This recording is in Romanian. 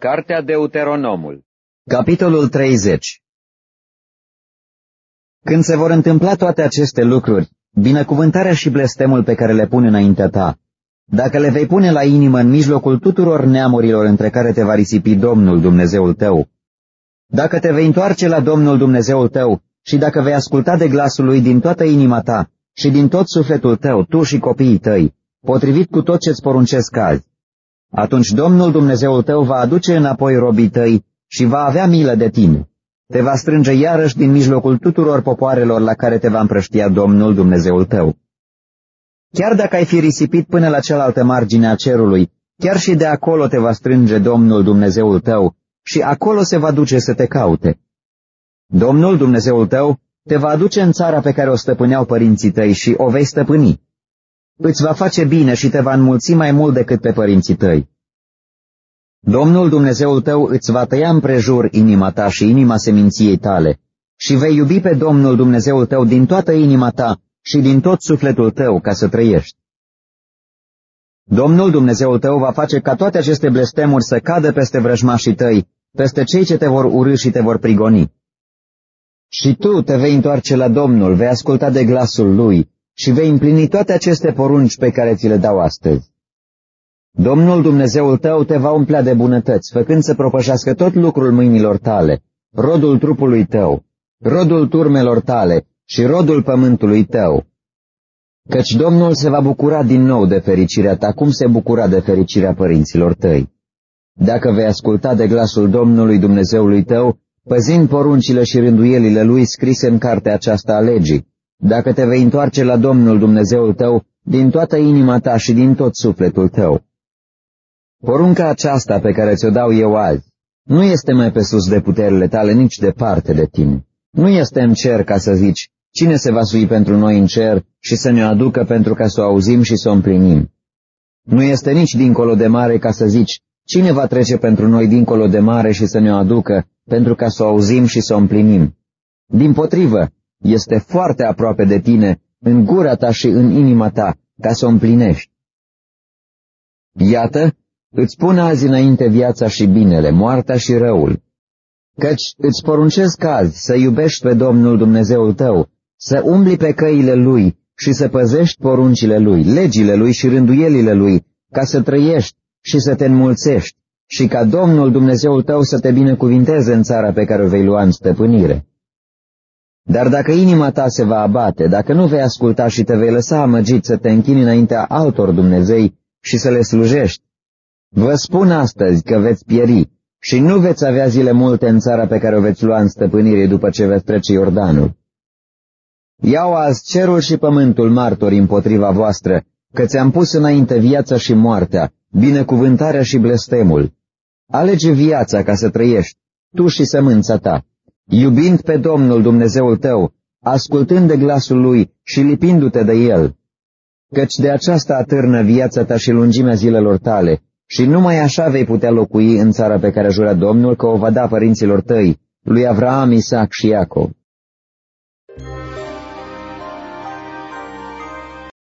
Cartea Deuteronomul. Capitolul 30 Când se vor întâmpla toate aceste lucruri, binecuvântarea și blestemul pe care le pun înaintea ta, dacă le vei pune la inimă în mijlocul tuturor neamurilor între care te va risipi Domnul Dumnezeul tău, dacă te vei întoarce la Domnul Dumnezeul tău și dacă vei asculta de glasul lui din toată inima ta și din tot sufletul tău, tu și copiii tăi, potrivit cu tot ce-ți poruncesc azi, atunci Domnul Dumnezeul tău va aduce înapoi robii tăi și va avea milă de tine. Te va strânge iarăși din mijlocul tuturor popoarelor la care te va împrăștia Domnul Dumnezeul tău. Chiar dacă ai fi risipit până la cealaltă margine a cerului, chiar și de acolo te va strânge Domnul Dumnezeul tău și acolo se va duce să te caute. Domnul Dumnezeul tău te va aduce în țara pe care o stăpâneau părinții tăi și o vei stăpâni îți va face bine și te va înmulți mai mult decât pe părinții tăi. Domnul Dumnezeul tău îți va tăia împrejur inima ta și inima seminției tale și vei iubi pe Domnul Dumnezeul tău din toată inima ta și din tot sufletul tău ca să trăiești. Domnul Dumnezeul tău va face ca toate aceste blestemuri să cadă peste vrăjmașii tăi, peste cei ce te vor urâ și te vor prigoni. Și tu te vei întoarce la Domnul, vei asculta de glasul Lui și vei împlini toate aceste porunci pe care ți le dau astăzi. Domnul Dumnezeul tău te va umplea de bunătăți, făcând să propășească tot lucrul mâinilor tale, rodul trupului tău, rodul turmelor tale și rodul pământului tău. Căci Domnul se va bucura din nou de fericirea ta, cum se bucura de fericirea părinților tăi. Dacă vei asculta de glasul Domnului Dumnezeului tău, păzind poruncile și rânduielile lui scrise în cartea aceasta a legii, dacă te vei întoarce la Domnul Dumnezeul tău din toată inima ta și din tot sufletul tău. Porunca aceasta pe care ți-o dau eu azi nu este mai pe sus de puterile tale nici departe de tine. Nu este în cer ca să zici, cine se va sui pentru noi în cer și să ne aducă pentru ca să o auzim și să o împlinim. Nu este nici dincolo de mare ca să zici, cine va trece pentru noi dincolo de mare și să ne o aducă pentru ca să o auzim și să o împlinim. Din potrivă, este foarte aproape de tine, în gura ta și în inima ta, ca să o împlinești. Iată, îți pun azi înainte viața și binele, moartea și răul, căci îți poruncesc azi să iubești pe Domnul Dumnezeul tău, să umbli pe căile Lui și să păzești poruncile Lui, legile Lui și rânduielile Lui, ca să trăiești și să te înmulțești și ca Domnul Dumnezeul tău să te binecuvinteze în țara pe care o vei lua în stăpânire. Dar dacă inima ta se va abate, dacă nu vei asculta și te vei lăsa amăgit să te închini înaintea altor Dumnezei și să le slujești, vă spun astăzi că veți pieri și nu veți avea zile multe în țara pe care o veți lua în stăpânire după ce veți trece Iordanul. Iau azi cerul și pământul martori împotriva voastră, că ți-am pus înainte viața și moartea, binecuvântarea și blestemul. Alege viața ca să trăiești, tu și sămânța ta iubind pe Domnul Dumnezeul tău, ascultând de glasul Lui și lipindu-te de El, căci de aceasta atârnă viața ta și lungimea zilelor tale, și numai așa vei putea locui în țara pe care a jurat Domnul că o va da părinților tăi, lui Avraam, Isaac și Iacov.